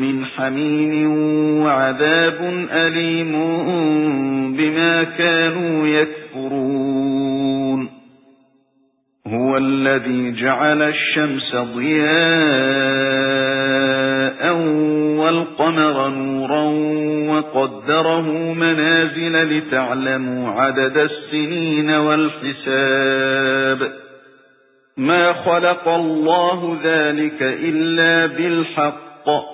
من حميم وعذاب أليم بما كانوا يكفرون. هو الذي جعل الشمس ضياء والقمر نورا وقدره منازل لتعلموا عدد السنين والحساب. ما خلق الله ذلك إلا بالحق.